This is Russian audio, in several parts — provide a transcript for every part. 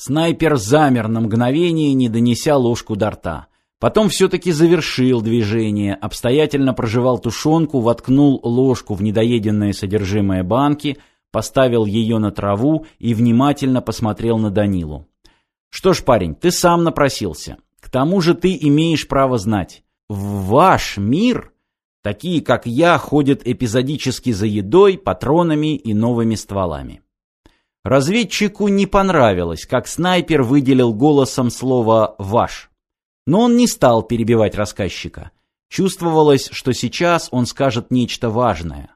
Снайпер замер на мгновение, не донеся ложку до рта. Потом все-таки завершил движение, обстоятельно прожевал тушенку, воткнул ложку в недоеденное содержимое банки, поставил ее на траву и внимательно посмотрел на Данилу. «Что ж, парень, ты сам напросился. К тому же ты имеешь право знать. В ваш мир такие, как я, ходят эпизодически за едой, патронами и новыми стволами». Разведчику не понравилось, как снайпер выделил голосом слово «ваш». Но он не стал перебивать рассказчика. Чувствовалось, что сейчас он скажет нечто важное.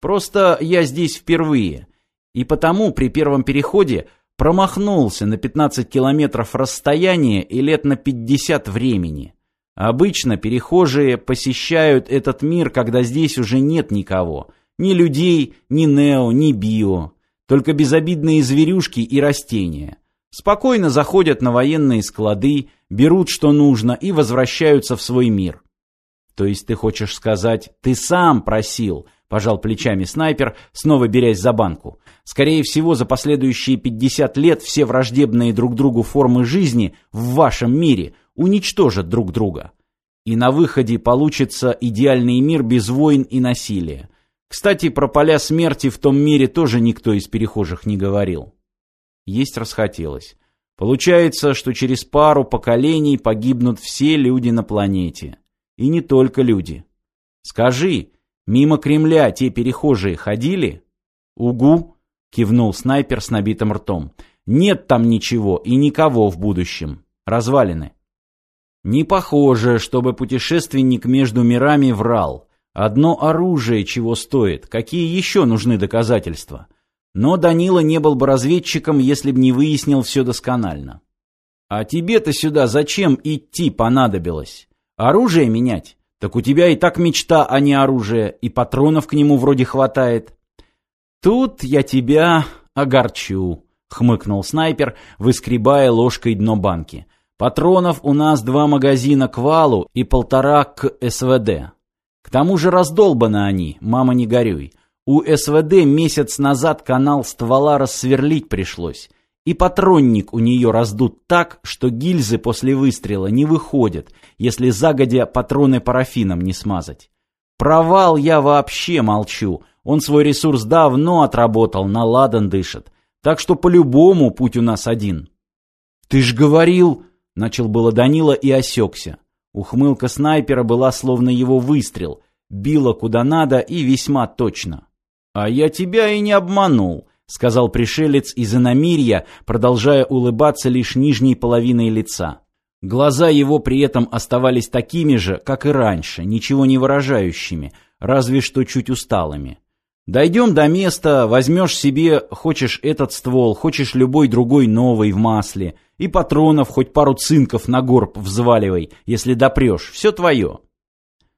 Просто я здесь впервые, и потому при первом переходе промахнулся на 15 километров расстояния и лет на 50 времени. Обычно перехожие посещают этот мир, когда здесь уже нет никого. Ни людей, ни нео, ни био. Только безобидные зверюшки и растения. Спокойно заходят на военные склады, берут что нужно и возвращаются в свой мир. То есть ты хочешь сказать, ты сам просил, пожал плечами снайпер, снова берясь за банку. Скорее всего, за последующие 50 лет все враждебные друг другу формы жизни в вашем мире уничтожат друг друга. И на выходе получится идеальный мир без войн и насилия. Кстати, про поля смерти в том мире тоже никто из перехожих не говорил. Есть расхотелось. Получается, что через пару поколений погибнут все люди на планете. И не только люди. Скажи, мимо Кремля те перехожие ходили? Угу, кивнул снайпер с набитым ртом. Нет там ничего и никого в будущем. Развалины. Не похоже, чтобы путешественник между мирами врал. Одно оружие чего стоит, какие еще нужны доказательства? Но Данила не был бы разведчиком, если б не выяснил все досконально. А тебе-то сюда зачем идти понадобилось? Оружие менять? Так у тебя и так мечта, а не оружие, и патронов к нему вроде хватает. Тут я тебя огорчу, хмыкнул снайпер, выскребая ложкой дно банки. Патронов у нас два магазина к валу и полтора к СВД. К тому же раздолбаны они, мама не горюй. У СВД месяц назад канал ствола рассверлить пришлось. И патронник у нее раздут так, что гильзы после выстрела не выходят, если загодя патроны парафином не смазать. Провал я вообще молчу. Он свой ресурс давно отработал, на ладан дышит. Так что по-любому путь у нас один. «Ты ж говорил...» — начал было Данила и осекся. Ухмылка снайпера была словно его выстрел. Била куда надо и весьма точно. «А я тебя и не обманул», — сказал пришелец из иномирья, продолжая улыбаться лишь нижней половиной лица. Глаза его при этом оставались такими же, как и раньше, ничего не выражающими, разве что чуть усталыми. Дойдем до места, возьмешь себе, хочешь этот ствол, хочешь любой другой новый в масле, и патронов хоть пару цинков на горб взваливай, если допрешь, все твое.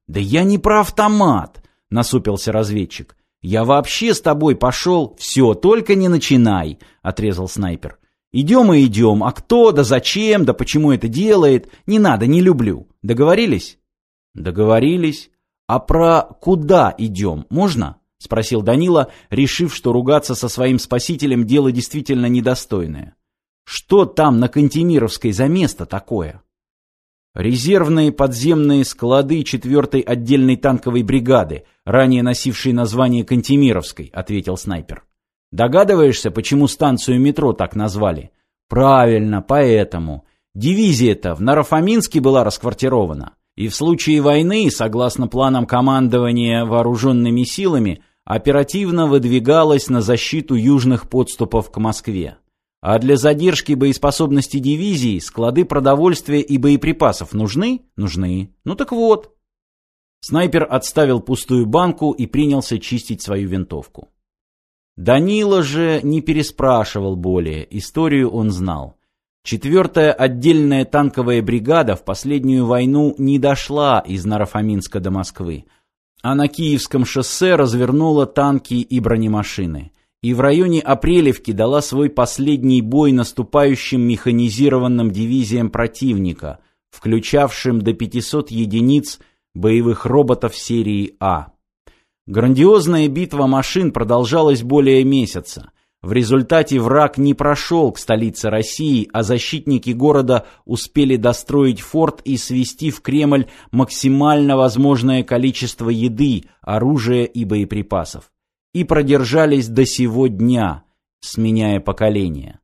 Да я не про автомат, насупился разведчик. Я вообще с тобой пошел, все, только не начинай, отрезал снайпер. Идем и идем, а кто, да зачем, да почему это делает, не надо, не люблю. Договорились? Договорились. А про куда идем, можно? — спросил Данила, решив, что ругаться со своим спасителем дело действительно недостойное. «Что там на Кантемировской за место такое?» «Резервные подземные склады 4-й отдельной танковой бригады, ранее носившей название Кантемировской», — ответил снайпер. «Догадываешься, почему станцию метро так назвали?» «Правильно, поэтому. Дивизия-то в Нарафаминске была расквартирована». И в случае войны, согласно планам командования вооруженными силами, оперативно выдвигалась на защиту южных подступов к Москве. А для задержки боеспособности дивизии склады продовольствия и боеприпасов нужны? Нужны. Ну так вот. Снайпер отставил пустую банку и принялся чистить свою винтовку. Данила же не переспрашивал более, историю он знал. Четвертая отдельная танковая бригада в последнюю войну не дошла из Нарафаминска до Москвы, а на Киевском шоссе развернула танки и бронемашины. И в районе Апрелевки дала свой последний бой наступающим механизированным дивизиям противника, включавшим до 500 единиц боевых роботов серии А. Грандиозная битва машин продолжалась более месяца. В результате враг не прошел к столице России, а защитники города успели достроить форт и свести в Кремль максимально возможное количество еды, оружия и боеприпасов. И продержались до сего дня, сменяя поколения.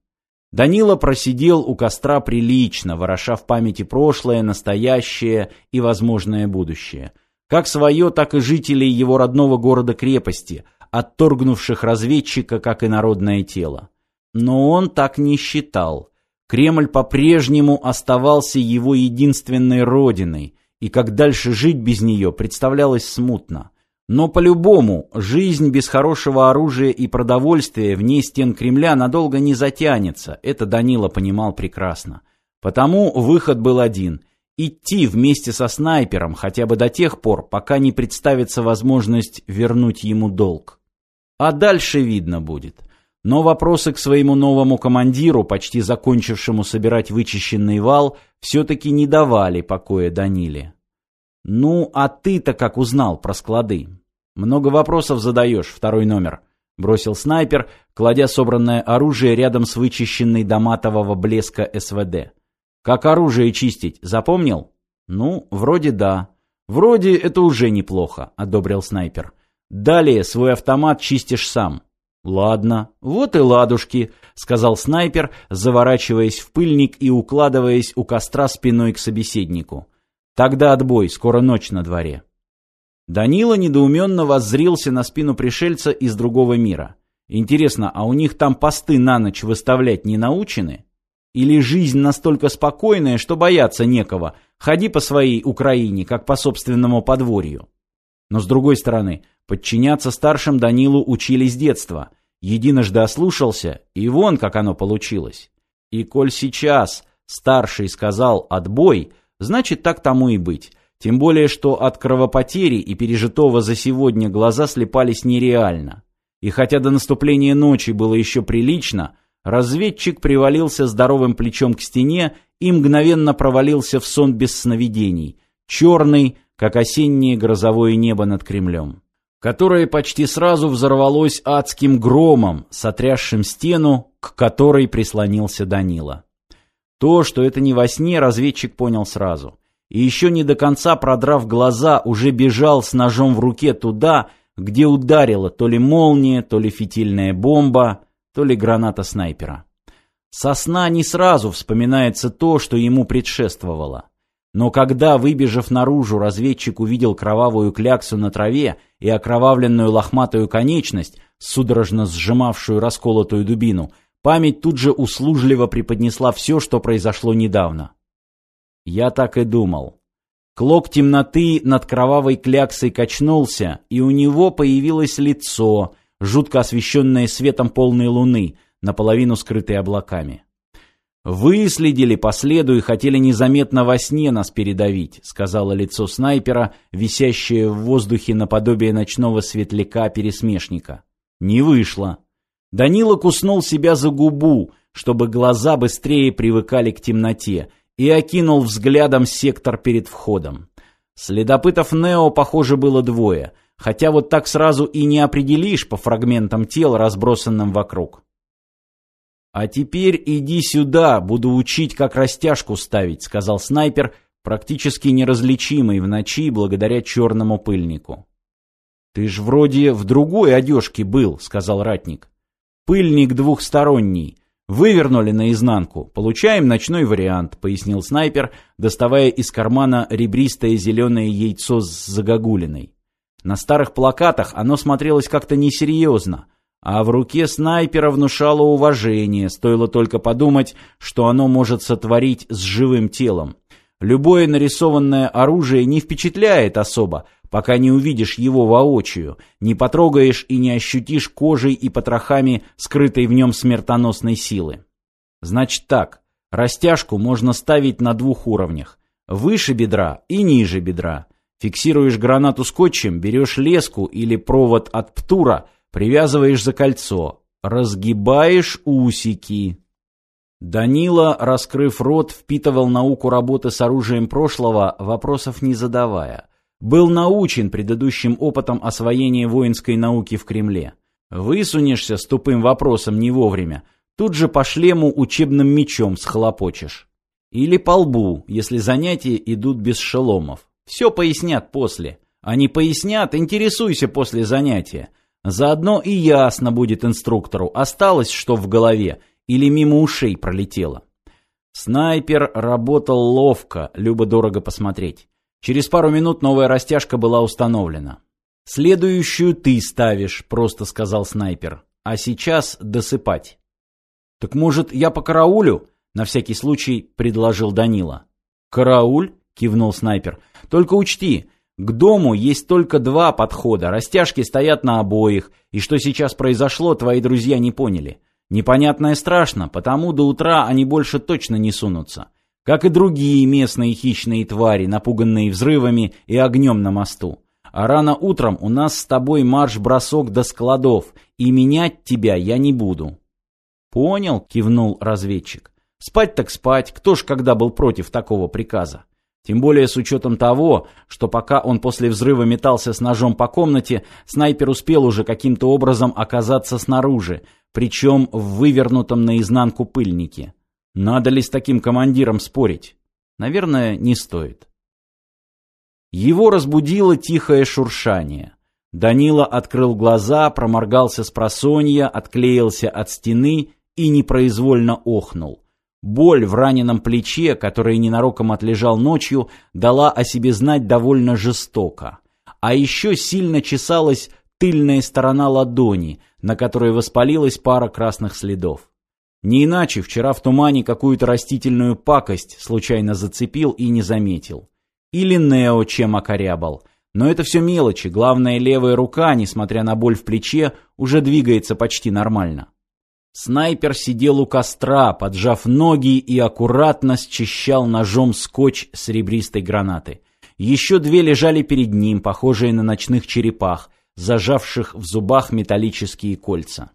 Данила просидел у костра прилично, вороша в памяти прошлое, настоящее и возможное будущее. Как свое, так и жителей его родного города-крепости – отторгнувших разведчика как инородное тело. Но он так не считал. Кремль по-прежнему оставался его единственной родиной, и как дальше жить без нее представлялось смутно. Но по-любому, жизнь без хорошего оружия и продовольствия вне стен Кремля надолго не затянется, это Данила понимал прекрасно. Потому выход был один – идти вместе со снайпером хотя бы до тех пор, пока не представится возможность вернуть ему долг. А дальше видно будет. Но вопросы к своему новому командиру, почти закончившему собирать вычищенный вал, все-таки не давали покоя Даниле. «Ну, а ты-то как узнал про склады?» «Много вопросов задаешь, второй номер», — бросил снайпер, кладя собранное оружие рядом с вычищенной до матового блеска СВД. «Как оружие чистить, запомнил?» «Ну, вроде да». «Вроде это уже неплохо», — одобрил снайпер. Далее свой автомат чистишь сам. Ладно, вот и ладушки, сказал снайпер, заворачиваясь в пыльник и укладываясь у костра спиной к собеседнику. Тогда отбой, скоро ночь на дворе. Данила недоуменно воззрился на спину пришельца из другого мира. Интересно, а у них там посты на ночь выставлять не научены? Или жизнь настолько спокойная, что бояться некого? Ходи по своей Украине, как по собственному подворью. Но с другой стороны, подчиняться старшим Данилу учили с детства. Единожды ослушался, и вон как оно получилось. И коль сейчас старший сказал «отбой», значит так тому и быть. Тем более, что от кровопотери и пережитого за сегодня глаза слепались нереально. И хотя до наступления ночи было еще прилично, разведчик привалился здоровым плечом к стене и мгновенно провалился в сон без сновидений. Черный, как осеннее грозовое небо над Кремлем, которое почти сразу взорвалось адским громом, сотрясшим стену, к которой прислонился Данила. То, что это не во сне, разведчик понял сразу. И еще не до конца продрав глаза, уже бежал с ножом в руке туда, где ударила то ли молния, то ли фитильная бомба, то ли граната снайпера. Со сна не сразу вспоминается то, что ему предшествовало. Но когда, выбежав наружу, разведчик увидел кровавую кляксу на траве и окровавленную лохматую конечность, судорожно сжимавшую расколотую дубину, память тут же услужливо преподнесла все, что произошло недавно. Я так и думал. Клок темноты над кровавой кляксой качнулся, и у него появилось лицо, жутко освещенное светом полной луны, наполовину скрытое облаками. «Выследили по следу и хотели незаметно во сне нас передавить», сказала лицо снайпера, висящее в воздухе наподобие ночного светляка-пересмешника. Не вышло. Данила куснул себя за губу, чтобы глаза быстрее привыкали к темноте, и окинул взглядом сектор перед входом. Следопытов Нео, похоже, было двое, хотя вот так сразу и не определишь по фрагментам тел, разбросанным вокруг. «А теперь иди сюда, буду учить, как растяжку ставить», — сказал снайпер, практически неразличимый в ночи благодаря черному пыльнику. «Ты ж вроде в другой одежке был», — сказал ратник. «Пыльник двухсторонний. Вывернули наизнанку. Получаем ночной вариант», — пояснил снайпер, доставая из кармана ребристое зеленое яйцо с загогулиной. На старых плакатах оно смотрелось как-то несерьезно — а в руке снайпера внушало уважение, стоило только подумать, что оно может сотворить с живым телом. Любое нарисованное оружие не впечатляет особо, пока не увидишь его воочию, не потрогаешь и не ощутишь кожей и потрохами скрытой в нем смертоносной силы. Значит так, растяжку можно ставить на двух уровнях. Выше бедра и ниже бедра. Фиксируешь гранату скотчем, берешь леску или провод от птура – Привязываешь за кольцо, разгибаешь усики. Данила, раскрыв рот, впитывал науку работы с оружием прошлого, вопросов не задавая. Был научен предыдущим опытом освоения воинской науки в Кремле. Высунешься с тупым вопросом не вовремя, тут же по шлему учебным мечом схлопочешь. Или по лбу, если занятия идут без шеломов. Все пояснят после. А не пояснят, интересуйся после занятия. Заодно и ясно будет инструктору, осталось что в голове или мимо ушей пролетело. Снайпер работал ловко, любо-дорого посмотреть. Через пару минут новая растяжка была установлена. «Следующую ты ставишь», — просто сказал снайпер. «А сейчас досыпать». «Так, может, я по караулю?» — на всякий случай предложил Данила. «Карауль?» — кивнул снайпер. «Только учти, к дому есть только два подхода, растяжки стоят на обоих, и что сейчас произошло, твои друзья не поняли. Непонятное страшно, потому до утра они больше точно не сунутся. Как и другие местные хищные твари, напуганные взрывами и огнем на мосту. А рано утром у нас с тобой марш-бросок до складов, и менять тебя я не буду». «Понял», — кивнул разведчик. «Спать так спать, кто ж когда был против такого приказа? Тем более с учетом того, что пока он после взрыва метался с ножом по комнате, снайпер успел уже каким-то образом оказаться снаружи, причем в вывернутом наизнанку пыльнике. Надо ли с таким командиром спорить? Наверное, не стоит. Его разбудило тихое шуршание. Данила открыл глаза, проморгался с просонья, отклеился от стены и непроизвольно охнул. Боль в раненом плече, который ненароком отлежал ночью, дала о себе знать довольно жестоко. А еще сильно чесалась тыльная сторона ладони, на которой воспалилась пара красных следов. Не иначе вчера в тумане какую-то растительную пакость случайно зацепил и не заметил. Или Нео чем окорябал. Но это все мелочи, главное левая рука, несмотря на боль в плече, уже двигается почти нормально. Снайпер сидел у костра, поджав ноги и аккуратно счищал ножом скотч с ребристой гранаты. Еще две лежали перед ним, похожие на ночных черепах, зажавших в зубах металлические кольца.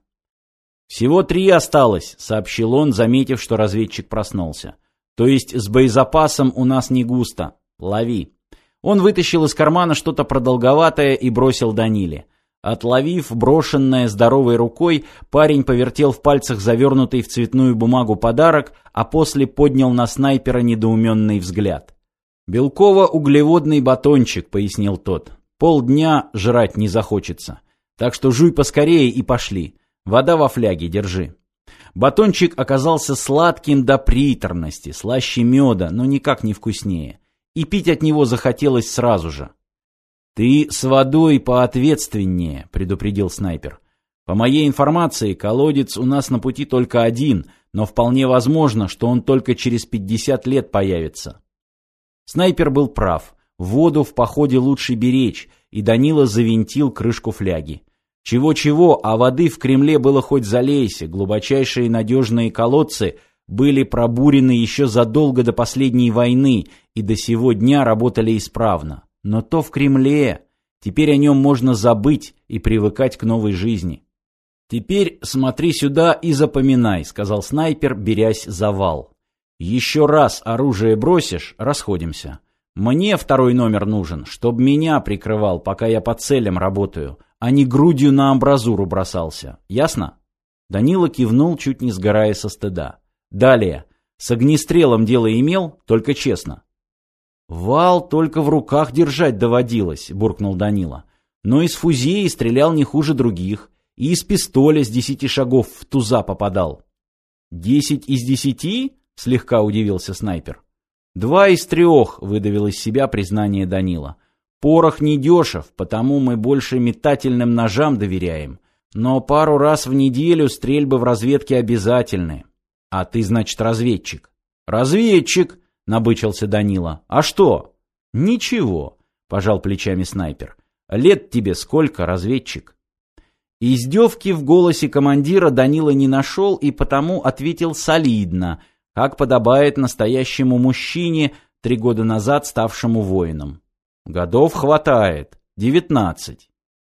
«Всего три осталось», — сообщил он, заметив, что разведчик проснулся. «То есть с боезапасом у нас не густо. Лови. Он вытащил из кармана что-то продолговатое и бросил Даниле. Отловив брошенное здоровой рукой, парень повертел в пальцах завернутый в цветную бумагу подарок, а после поднял на снайпера недоуменный взгляд. «Белково-углеводный батончик», — пояснил тот. «Полдня жрать не захочется. Так что жуй поскорее и пошли. Вода во фляге держи». Батончик оказался сладким до приторности, слаще меда, но никак не вкуснее и пить от него захотелось сразу же. «Ты с водой поответственнее», — предупредил снайпер. «По моей информации, колодец у нас на пути только один, но вполне возможно, что он только через пятьдесят лет появится». Снайпер был прав. Воду в походе лучше беречь, и Данила завинтил крышку фляги. Чего-чего, а воды в Кремле было хоть залейся, глубочайшие надежные колодцы — были пробурены еще задолго до последней войны и до сего дня работали исправно. Но то в Кремле. Теперь о нем можно забыть и привыкать к новой жизни. «Теперь смотри сюда и запоминай», — сказал снайпер, берясь за вал. «Еще раз оружие бросишь — расходимся. Мне второй номер нужен, чтоб меня прикрывал, пока я по целям работаю, а не грудью на амбразуру бросался. Ясно?» Данила кивнул, чуть не сгорая со стыда. Далее. С огнестрелом дело имел, только честно. «Вал только в руках держать доводилось», — буркнул Данила. «Но из фузеи стрелял не хуже других, и из пистоля с десяти шагов в туза попадал». «Десять из десяти?» — слегка удивился снайпер. «Два из трех», — выдавил из себя признание Данила. «Порох не дешев, потому мы больше метательным ножам доверяем. Но пару раз в неделю стрельбы в разведке обязательны. «А ты, значит, разведчик?» «Разведчик!» — набычился Данила. «А что?» «Ничего», — пожал плечами снайпер. «Лет тебе сколько, разведчик?» Издевки в голосе командира Данила не нашел и потому ответил солидно, как подобает настоящему мужчине, три года назад ставшему воином. «Годов хватает. Девятнадцать».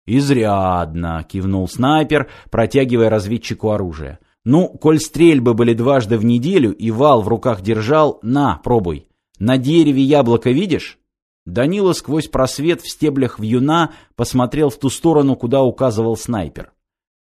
«Изрядно», — кивнул снайпер, протягивая разведчику оружие. Ну, коль стрельбы были дважды в неделю и вал в руках держал, на, пробуй. На дереве яблоко видишь? Данила сквозь просвет в стеблях вьюна посмотрел в ту сторону, куда указывал снайпер.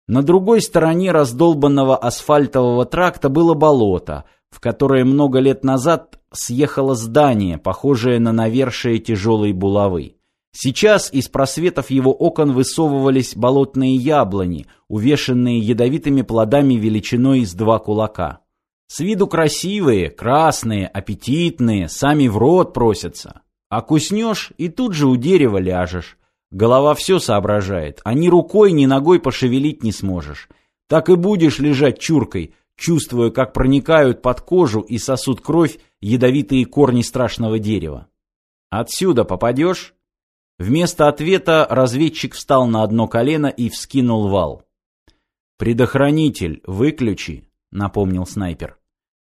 На другой стороне раздолбанного асфальтового тракта было болото, в которое много лет назад съехало здание, похожее на навершие тяжелой булавы. Сейчас из просветов его окон высовывались болотные яблони, увешанные ядовитыми плодами величиной из два кулака. С виду красивые, красные, аппетитные, сами в рот просятся. А куснешь и тут же у дерева ляжешь. Голова все соображает, а ни рукой, ни ногой пошевелить не сможешь. Так и будешь лежать чуркой, чувствуя, как проникают под кожу и сосут кровь ядовитые корни страшного дерева. Отсюда попадешь? Вместо ответа разведчик встал на одно колено и вскинул вал. «Предохранитель выключи», — напомнил снайпер.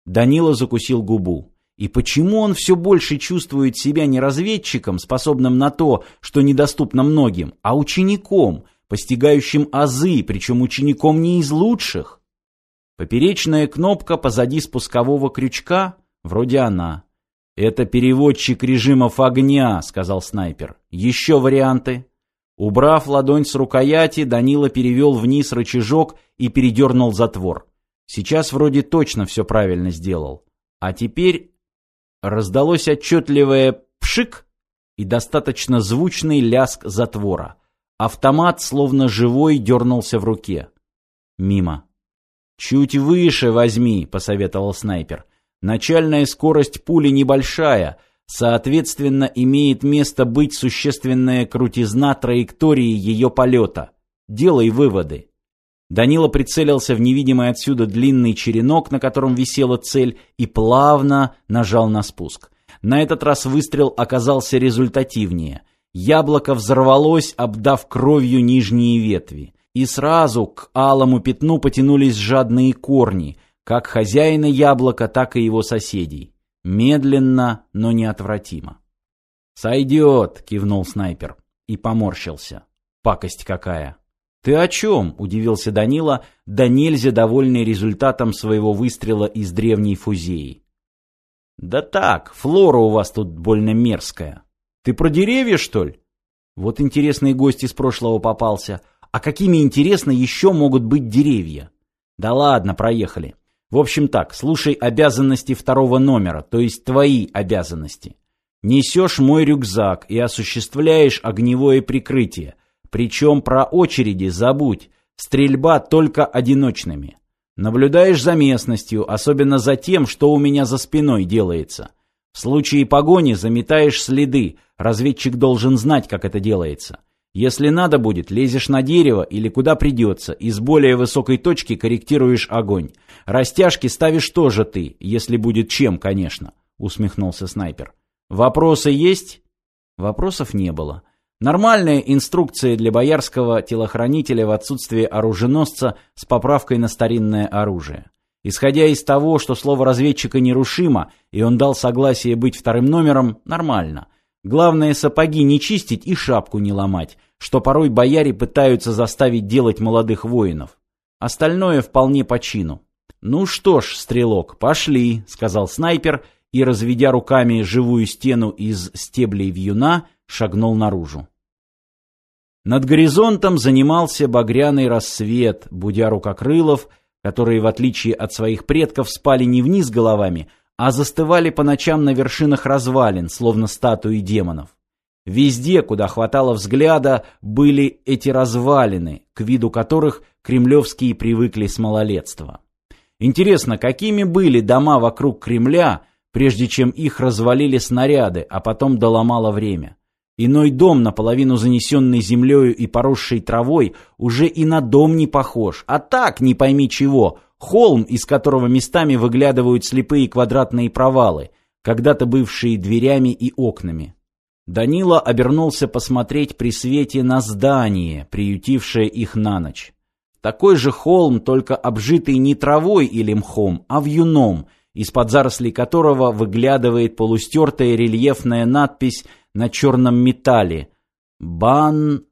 Данила закусил губу. И почему он все больше чувствует себя не разведчиком, способным на то, что недоступно многим, а учеником, постигающим азы, причем учеником не из лучших? Поперечная кнопка позади спускового крючка, вроде она. «Это переводчик режимов огня», — сказал снайпер. «Еще варианты?» Убрав ладонь с рукояти, Данила перевел вниз рычажок и передернул затвор. Сейчас вроде точно все правильно сделал. А теперь раздалось отчетливое «пшик» и достаточно звучный ляск затвора. Автомат, словно живой, дернулся в руке. Мимо. «Чуть выше возьми», — посоветовал снайпер. «Начальная скорость пули небольшая, соответственно, имеет место быть существенная крутизна траектории ее полета. Делай выводы». Данила прицелился в невидимый отсюда длинный черенок, на котором висела цель, и плавно нажал на спуск. На этот раз выстрел оказался результативнее. Яблоко взорвалось, обдав кровью нижние ветви. И сразу к алому пятну потянулись жадные корни, как хозяина яблока, так и его соседей. Медленно, но неотвратимо. «Сойдет!» — кивнул снайпер и поморщился. «Пакость какая!» «Ты о чем?» – удивился Данила, да нельзя довольный результатом своего выстрела из древней фузеи. «Да так, флора у вас тут больно мерзкая. Ты про деревья, что ли?» Вот интересный гость из прошлого попался. А какими, интересно, еще могут быть деревья? Да ладно, проехали. В общем так, слушай обязанности второго номера, то есть твои обязанности. Несешь мой рюкзак и осуществляешь огневое прикрытие – причем про очереди забудь, стрельба только одиночными. Наблюдаешь за местностью, особенно за тем, что у меня за спиной делается. В случае погони заметаешь следы, разведчик должен знать, как это делается. Если надо будет, лезешь на дерево или куда придется, и с более высокой точки корректируешь огонь. Растяжки ставишь тоже ты, если будет чем, конечно, усмехнулся снайпер. Вопросы есть? Вопросов не было. Нормальная инструкция для боярского телохранителя в отсутствие оруженосца с поправкой на старинное оружие. Исходя из того, что слово разведчика нерушимо, и он дал согласие быть вторым номером, нормально. Главное сапоги не чистить и шапку не ломать, что порой бояре пытаются заставить делать молодых воинов. Остальное вполне по чину. «Ну что ж, стрелок, пошли», — сказал снайпер, и, разведя руками живую стену из стеблей вьюна, шагнул наружу. Над горизонтом занимался багряный рассвет, будя рукокрылов, которые, в отличие от своих предков, спали не вниз головами, а застывали по ночам на вершинах развалин, словно статуи демонов. Везде, куда хватало взгляда, были эти развалины, к виду которых кремлевские привыкли с малолетства. Интересно, какими были дома вокруг Кремля, прежде чем их развалили снаряды, а потом доломало время? Иной дом, наполовину занесенный землею и поросшей травой, уже и на дом не похож, а так, не пойми чего, холм, из которого местами выглядывают слепые квадратные провалы, когда-то бывшие дверями и окнами. Данила обернулся посмотреть при свете на здание, приютившее их на ночь. Такой же холм, только обжитый не травой или мхом, а вьюном, из-под зарослей которого выглядывает полустертая рельефная надпись на черном металле. Бан-Си.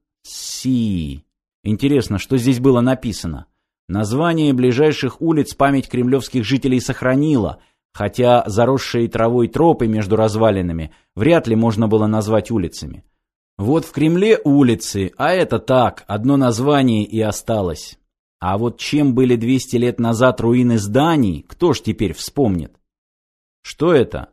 Интересно, что здесь было написано? Название ближайших улиц память кремлевских жителей сохранила, хотя заросшие травой тропы между развалинами вряд ли можно было назвать улицами. Вот в Кремле улицы, а это так, одно название и осталось. А вот чем были 200 лет назад руины зданий, кто ж теперь вспомнит? Что это?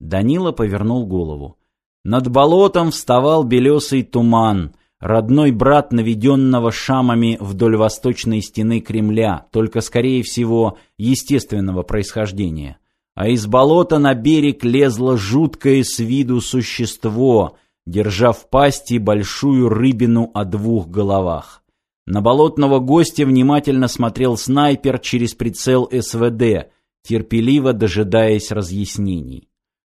Данила повернул голову. Над болотом вставал белесый туман, родной брат наведенного шамами вдоль восточной стены Кремля, только, скорее всего, естественного происхождения. А из болота на берег лезло жуткое с виду существо, держа в пасти большую рыбину о двух головах. На болотного гостя внимательно смотрел снайпер через прицел СВД, терпеливо дожидаясь разъяснений.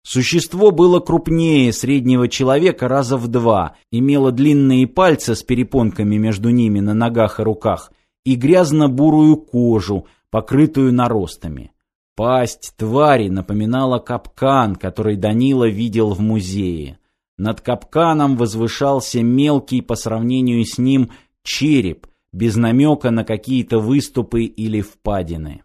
Существо было крупнее среднего человека раза в два, имело длинные пальцы с перепонками между ними на ногах и руках и грязно-бурую кожу, покрытую наростами. Пасть твари напоминала капкан, который Данила видел в музее. Над капканом возвышался мелкий по сравнению с ним череп, без намека на какие-то выступы или впадины.